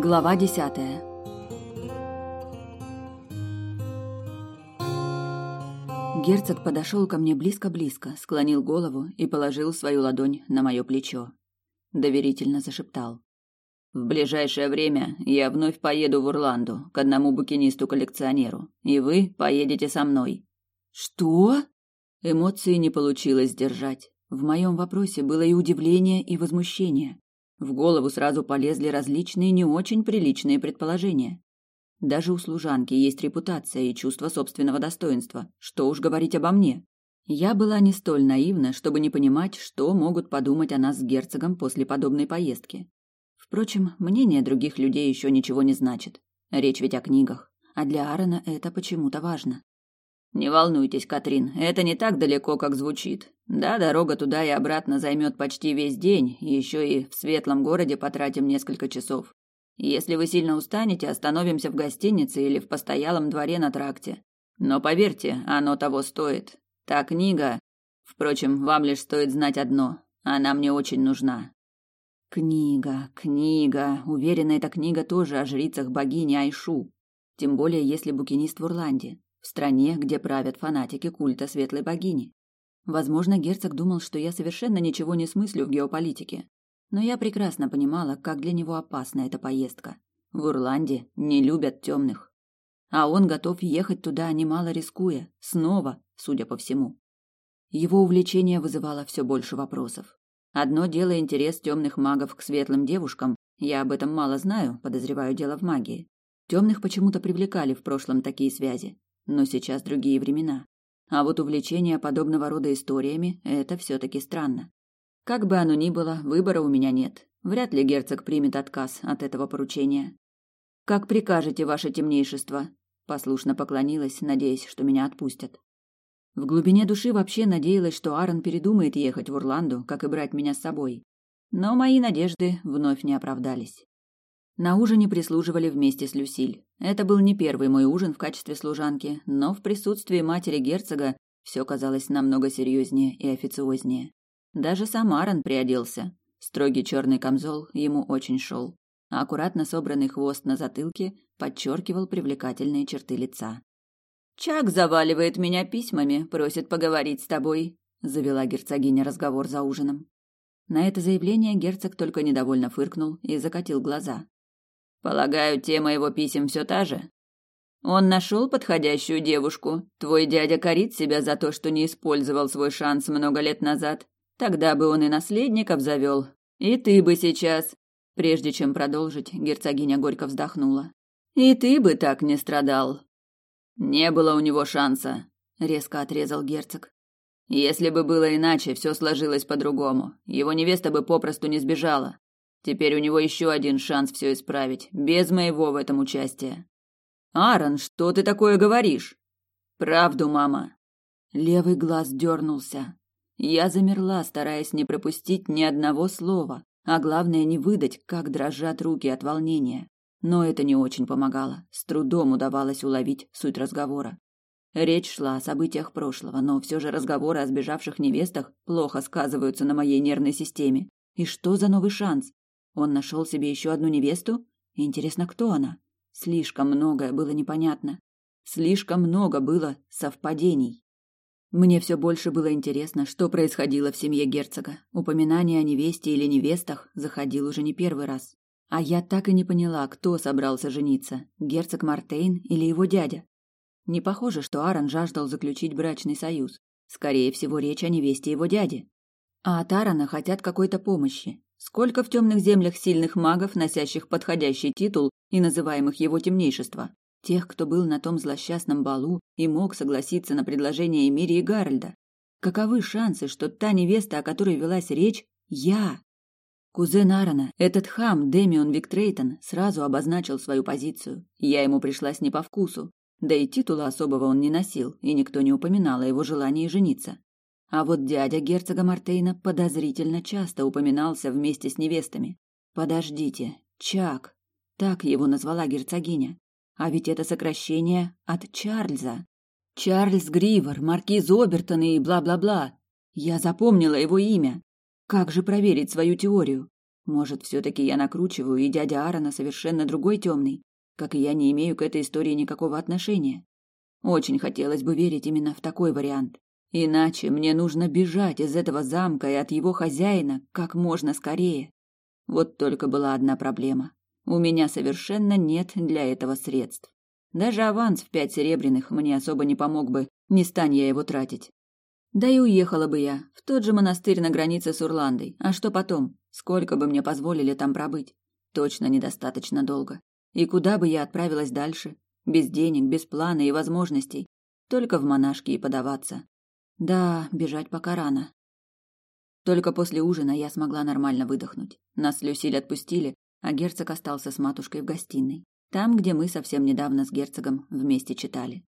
Глава десятая Герцог подошел ко мне близко-близко, склонил голову и положил свою ладонь на мое плечо. Доверительно зашептал. «В ближайшее время я вновь поеду в Урланду к одному букинисту-коллекционеру, и вы поедете со мной». «Что?» Эмоции не получилось сдержать. В моем вопросе было и удивление, и возмущение. В голову сразу полезли различные не очень приличные предположения. Даже у служанки есть репутация и чувство собственного достоинства. Что уж говорить обо мне. Я была не столь наивна, чтобы не понимать, что могут подумать о нас с герцогом после подобной поездки. Впрочем, мнение других людей еще ничего не значит. Речь ведь о книгах, а для Аарона это почему-то важно. Не волнуйтесь, Катрин, это не так далеко, как звучит. Да, дорога туда и обратно займет почти весь день, еще и в светлом городе потратим несколько часов. Если вы сильно устанете, остановимся в гостинице или в постоялом дворе на тракте. Но поверьте, оно того стоит. Та книга... Впрочем, вам лишь стоит знать одно. Она мне очень нужна. Книга, книга. Уверена, эта книга тоже о жрицах богини Айшу. Тем более, если букинист в Урланде, в стране, где правят фанатики культа светлой богини. Возможно, герцог думал, что я совершенно ничего не смыслю в геополитике. Но я прекрасно понимала, как для него опасна эта поездка. В Урланде не любят темных. А он готов ехать туда, немало рискуя, снова, судя по всему. Его увлечение вызывало все больше вопросов. Одно дело интерес темных магов к светлым девушкам, я об этом мало знаю, подозреваю дело в магии. Темных почему-то привлекали в прошлом такие связи, но сейчас другие времена. А вот увлечение подобного рода историями – это все-таки странно. Как бы оно ни было, выбора у меня нет. Вряд ли герцог примет отказ от этого поручения. Как прикажете, ваше темнейшество, послушно поклонилась, надеясь, что меня отпустят. В глубине души вообще надеялась, что Аарон передумает ехать в Урланду, как и брать меня с собой. Но мои надежды вновь не оправдались. На ужине прислуживали вместе с Люсиль. Это был не первый мой ужин в качестве служанки, но в присутствии матери герцога все казалось намного серьезнее и официознее. Даже сам Аарон приоделся. Строгий черный камзол ему очень шел, а аккуратно собранный хвост на затылке подчеркивал привлекательные черты лица. «Чак заваливает меня письмами, просит поговорить с тобой», — завела герцогиня разговор за ужином. На это заявление герцог только недовольно фыркнул и закатил глаза. «Полагаю, тема его писем все та же?» «Он нашел подходящую девушку. Твой дядя корит себя за то, что не использовал свой шанс много лет назад. Тогда бы он и наследников завел. И ты бы сейчас. Прежде чем продолжить, герцогиня горько вздохнула. И ты бы так не страдал. Не было у него шанса, резко отрезал герцог. Если бы было иначе, все сложилось по-другому. Его невеста бы попросту не сбежала. Теперь у него еще один шанс все исправить, без моего в этом участия. Аарон, что ты такое говоришь? Правду, мама. Левый глаз дернулся. Я замерла, стараясь не пропустить ни одного слова, а главное не выдать, как дрожат руки от волнения. Но это не очень помогало. С трудом удавалось уловить суть разговора. Речь шла о событиях прошлого, но все же разговоры о сбежавших невестах плохо сказываются на моей нервной системе. И что за новый шанс? Он нашел себе еще одну невесту? Интересно, кто она? Слишком многое было непонятно. Слишком много было совпадений. Мне все больше было интересно, что происходило в семье герцога. Упоминание о невесте или невестах заходил уже не первый раз. А я так и не поняла, кто собрался жениться, герцог Мартейн или его дядя. Не похоже, что Аарон жаждал заключить брачный союз. Скорее всего, речь о невесте его дяди. А от Аарона хотят какой-то помощи. Сколько в темных землях сильных магов, носящих подходящий титул и называемых его темнейшество? Тех, кто был на том злосчастном балу и мог согласиться на предложение Эмири и Гарольда. Каковы шансы, что та невеста, о которой велась речь, я? Кузен Аарона, этот хам Демион Виктрейтон, сразу обозначил свою позицию. Я ему пришлась не по вкусу. Да и титула особого он не носил, и никто не упоминал о его желании жениться. А вот дядя герцога Мартейна подозрительно часто упоминался вместе с невестами. Подождите, Чак, так его назвала герцогиня. А ведь это сокращение от Чарльза. Чарльз Гривер, маркиз Обертон и бла-бла-бла. Я запомнила его имя. Как же проверить свою теорию? Может, все-таки я накручиваю, и дядя Аарона совершенно другой темный, как и я не имею к этой истории никакого отношения. Очень хотелось бы верить именно в такой вариант. Иначе мне нужно бежать из этого замка и от его хозяина как можно скорее. Вот только была одна проблема. У меня совершенно нет для этого средств. Даже аванс в пять серебряных мне особо не помог бы, не стань я его тратить. Да и уехала бы я в тот же монастырь на границе с Урландой. А что потом? Сколько бы мне позволили там пробыть? Точно недостаточно долго. И куда бы я отправилась дальше? Без денег, без плана и возможностей. Только в монашки и подаваться. Да, бежать пока рано. Только после ужина я смогла нормально выдохнуть. Нас Люсиль отпустили, а герцог остался с матушкой в гостиной. Там, где мы совсем недавно с герцогом вместе читали.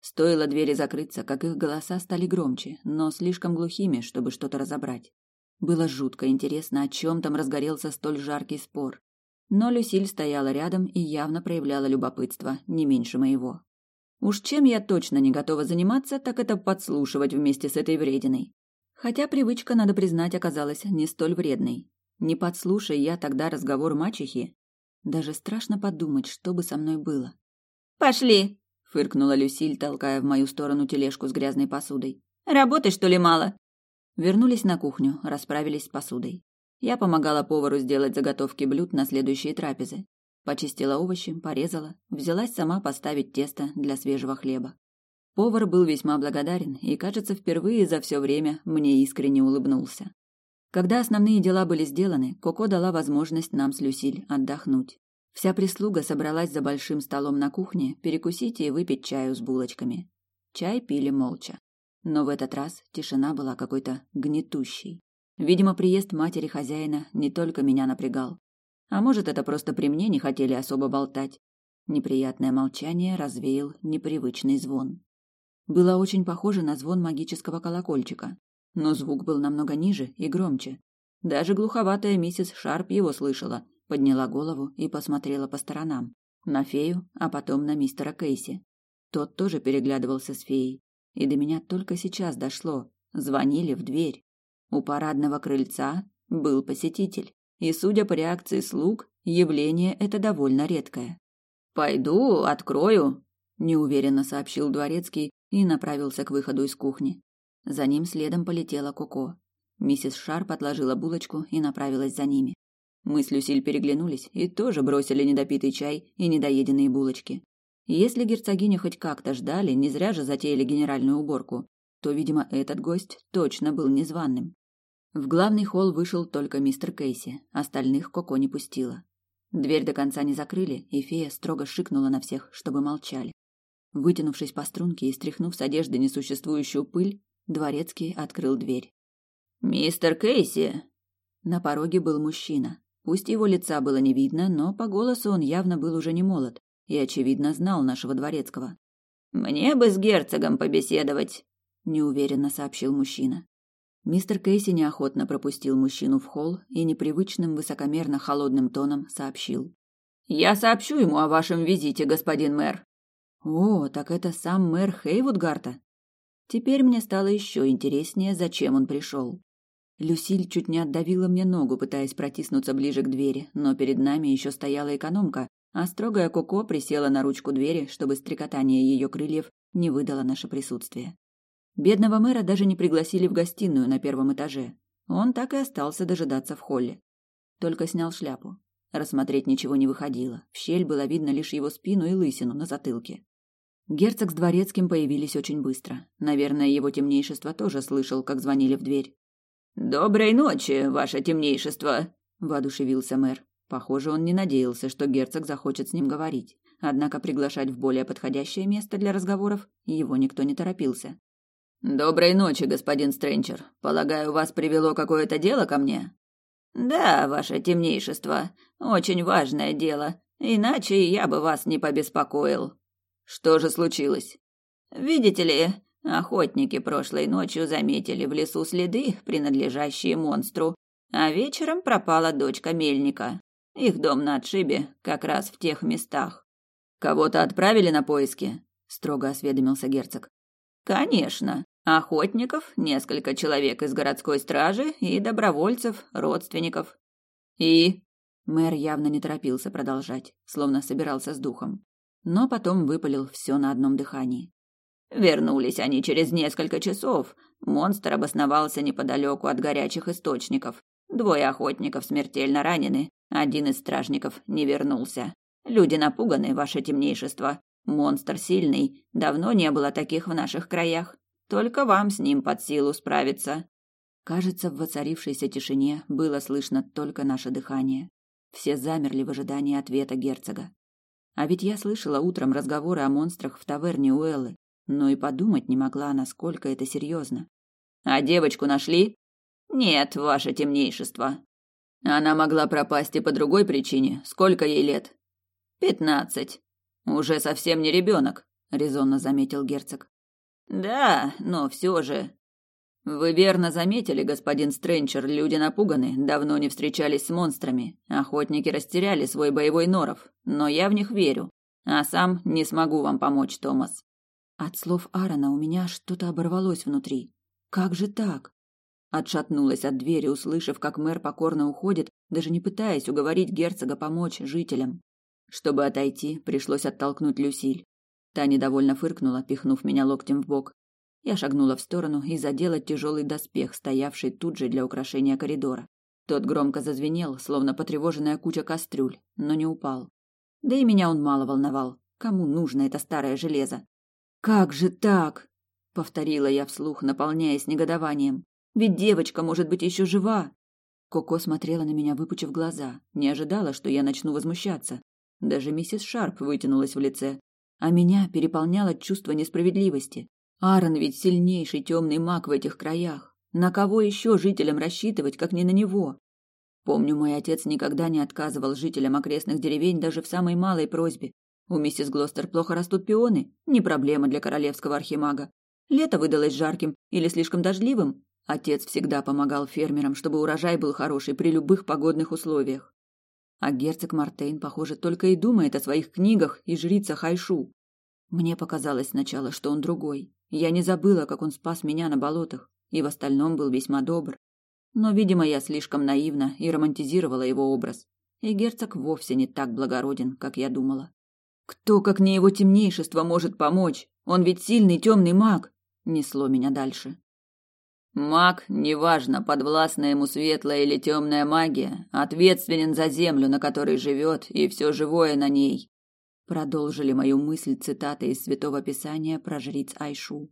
Стоило двери закрыться, как их голоса стали громче, но слишком глухими, чтобы что-то разобрать. Было жутко интересно, о чем там разгорелся столь жаркий спор. Но Люсиль стояла рядом и явно проявляла любопытство, не меньше моего. Уж чем я точно не готова заниматься, так это подслушивать вместе с этой врединой. Хотя привычка, надо признать, оказалась не столь вредной. Не подслушай я тогда разговор мачехи, даже страшно подумать, что бы со мной было. «Пошли!» фыркнула Люсиль, толкая в мою сторону тележку с грязной посудой. Работы что ли мало? Вернулись на кухню, расправились с посудой. Я помогала повару сделать заготовки блюд на следующие трапезы. Почистила овощи, порезала, взялась сама поставить тесто для свежего хлеба. Повар был весьма благодарен и, кажется, впервые за все время мне искренне улыбнулся. Когда основные дела были сделаны, Коко дала возможность нам с Люсиль отдохнуть. Вся прислуга собралась за большим столом на кухне перекусить и выпить чаю с булочками. Чай пили молча. Но в этот раз тишина была какой-то гнетущей. Видимо, приезд матери хозяина не только меня напрягал. А может, это просто при мне не хотели особо болтать. Неприятное молчание развеял непривычный звон. Было очень похоже на звон магического колокольчика, но звук был намного ниже и громче. Даже глуховатая миссис Шарп его слышала – подняла голову и посмотрела по сторонам. На фею, а потом на мистера Кейси. Тот тоже переглядывался с феей. И до меня только сейчас дошло. Звонили в дверь. У парадного крыльца был посетитель. И, судя по реакции слуг, явление это довольно редкое. «Пойду, открою», – неуверенно сообщил дворецкий и направился к выходу из кухни. За ним следом полетела Коко. Миссис Шарп отложила булочку и направилась за ними. Мы с Люсиль переглянулись и тоже бросили недопитый чай и недоеденные булочки. Если герцогиню хоть как-то ждали, не зря же затеяли генеральную уборку, то, видимо, этот гость точно был незваным. В главный холл вышел только мистер Кейси, остальных Коко не пустила. Дверь до конца не закрыли, и фея строго шикнула на всех, чтобы молчали. Вытянувшись по струнке и стряхнув с одежды несуществующую пыль, дворецкий открыл дверь. «Мистер Кейси!» На пороге был мужчина, Пусть его лица было не видно, но по голосу он явно был уже не молод и, очевидно, знал нашего дворецкого. «Мне бы с герцогом побеседовать», — неуверенно сообщил мужчина. Мистер Кейси неохотно пропустил мужчину в холл и непривычным высокомерно холодным тоном сообщил. «Я сообщу ему о вашем визите, господин мэр». «О, так это сам мэр Хейвудгарта?» Теперь мне стало еще интереснее, зачем он пришел. Люсиль чуть не отдавила мне ногу, пытаясь протиснуться ближе к двери, но перед нами еще стояла экономка, а строгая Коко присела на ручку двери, чтобы стрекотание ее крыльев не выдало наше присутствие. Бедного мэра даже не пригласили в гостиную на первом этаже. Он так и остался дожидаться в холле. Только снял шляпу. Рассмотреть ничего не выходило. В щель было видно лишь его спину и лысину на затылке. Герцог с дворецким появились очень быстро. Наверное, его темнейшество тоже слышал, как звонили в дверь. «Доброй ночи, ваше темнейшество!» – воодушевился мэр. Похоже, он не надеялся, что герцог захочет с ним говорить. Однако приглашать в более подходящее место для разговоров его никто не торопился. «Доброй ночи, господин Стрэнчер. Полагаю, вас привело какое-то дело ко мне?» «Да, ваше темнейшество. Очень важное дело. Иначе я бы вас не побеспокоил». «Что же случилось?» «Видите ли, Охотники прошлой ночью заметили в лесу следы, принадлежащие монстру, а вечером пропала дочка мельника. Их дом на отшибе, как раз в тех местах. Кого-то отправили на поиски? строго осведомился герцог. Конечно. Охотников, несколько человек из городской стражи и добровольцев, родственников. И? Мэр явно не торопился продолжать, словно собирался с духом. Но потом выпалил все на одном дыхании. Вернулись они через несколько часов. Монстр обосновался неподалеку от горячих источников. Двое охотников смертельно ранены, один из стражников не вернулся. Люди напуганы, ваше темнейшество. Монстр сильный, давно не было таких в наших краях. Только вам с ним под силу справиться. Кажется, в воцарившейся тишине было слышно только наше дыхание. Все замерли в ожидании ответа герцога. А ведь я слышала утром разговоры о монстрах в таверне Уэллы, но и подумать не могла, насколько это серьезно. А девочку нашли? Нет, ваше темнейшество. Она могла пропасть и по другой причине. Сколько ей лет? Пятнадцать. Уже совсем не ребенок, резонно заметил герцог. Да, но все же. Вы верно заметили, господин Стрэнчер, люди напуганы, давно не встречались с монстрами. Охотники растеряли свой боевой норов, но я в них верю. А сам не смогу вам помочь, Томас. От слов Аарона у меня что-то оборвалось внутри. Как же так? Отшатнулась от двери, услышав, как мэр покорно уходит, даже не пытаясь уговорить герцога помочь жителям. Чтобы отойти, пришлось оттолкнуть Люсиль. Та недовольно фыркнула, пихнув меня локтем в бок. Я шагнула в сторону и задела тяжелый доспех, стоявший тут же для украшения коридора. Тот громко зазвенел, словно потревоженная куча кастрюль, но не упал. Да и меня он мало волновал. Кому нужно это старое железо? «Как же так?» — повторила я вслух, наполняясь негодованием. Ведь девочка может быть еще жива. Коко смотрела на меня, выпучив глаза, не ожидала, что я начну возмущаться. Даже миссис Шарп вытянулась в лице, а меня переполняло чувство несправедливости. Аарон ведь сильнейший темный маг в этих краях. На кого еще жителям рассчитывать, как не на него? Помню, мой отец никогда не отказывал жителям окрестных деревень даже в самой малой просьбе. У миссис Глостер плохо растут пионы, не проблема для королевского архимага. Лето выдалось жарким или слишком дождливым, Отец всегда помогал фермерам, чтобы урожай был хороший при любых погодных условиях. А герцог Мартейн, похоже, только и думает о своих книгах и жрицах Айшу. Мне показалось сначала, что он другой. Я не забыла, как он спас меня на болотах, и в остальном был весьма добр. Но, видимо, я слишком наивна и романтизировала его образ. И герцог вовсе не так благороден, как я думала. Кто, как не его темнейшество, может помочь? Он ведь сильный темный маг. Несло меня дальше. Маг, неважно, подвластная ему светлая или темная магия, ответственен за землю, на которой живет, и все живое на ней. Продолжили мою мысль цитаты из Святого Писания про жриц Айшу.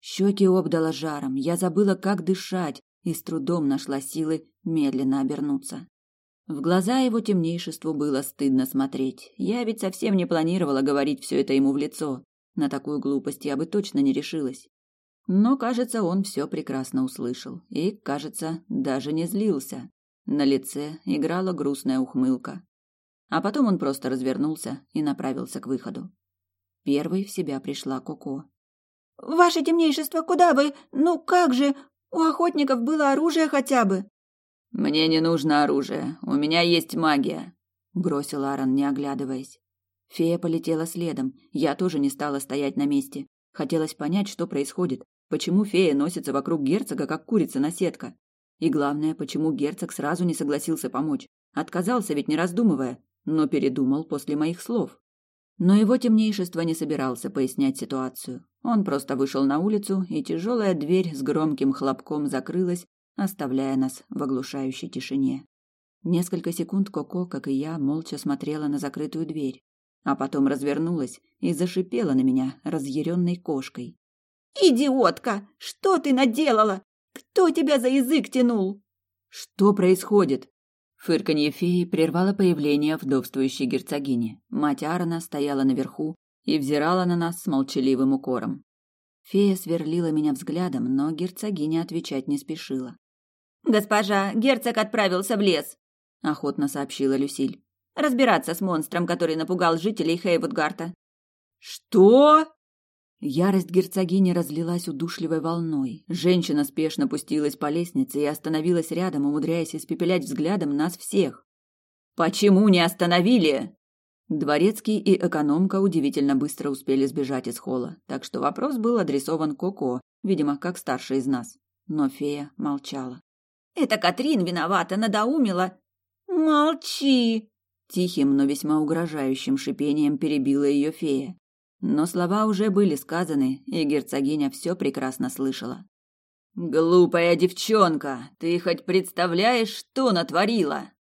Щеки обдала жаром, я забыла, как дышать, и с трудом нашла силы медленно обернуться. В глаза его темнейшеству было стыдно смотреть. Я ведь совсем не планировала говорить все это ему в лицо. На такую глупость я бы точно не решилась. Но, кажется, он все прекрасно услышал и, кажется, даже не злился. На лице играла грустная ухмылка. А потом он просто развернулся и направился к выходу. Первой в себя пришла Коко. «Ваше темнейшество, куда вы? Ну как же? У охотников было оружие хотя бы!» «Мне не нужно оружие, у меня есть магия», — бросил Аарон, не оглядываясь. Фея полетела следом, я тоже не стала стоять на месте. Хотелось понять, что происходит, почему фея носится вокруг герцога, как курица на сетка. И главное, почему герцог сразу не согласился помочь. Отказался ведь не раздумывая, но передумал после моих слов. Но его темнейшество не собирался пояснять ситуацию. Он просто вышел на улицу, и тяжелая дверь с громким хлопком закрылась, оставляя нас в оглушающей тишине. Несколько секунд Коко, как и я, молча смотрела на закрытую дверь а потом развернулась и зашипела на меня разъяренной кошкой. «Идиотка! Что ты наделала? Кто тебя за язык тянул?» «Что происходит?» Фырканье феи прервало появление вдовствующей герцогини. Мать Аарона стояла наверху и взирала на нас с молчаливым укором. Фея сверлила меня взглядом, но герцогиня отвечать не спешила. «Госпожа, герцог отправился в лес», — охотно сообщила Люсиль. Разбираться с монстром, который напугал жителей Хейвудгарта. Что? Ярость герцогини разлилась удушливой волной. Женщина спешно пустилась по лестнице и остановилась рядом, умудряясь испепелять взглядом нас всех. Почему не остановили? Дворецкий и экономка удивительно быстро успели сбежать из холла, так что вопрос был адресован Коко, видимо, как старший из нас. Но фея молчала. «Это Катрин виновата, надоумила. Молчи!» Тихим, но весьма угрожающим шипением перебила ее фея. Но слова уже были сказаны, и герцогиня все прекрасно слышала. «Глупая девчонка, ты хоть представляешь, что натворила?»